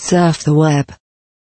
Surf the web.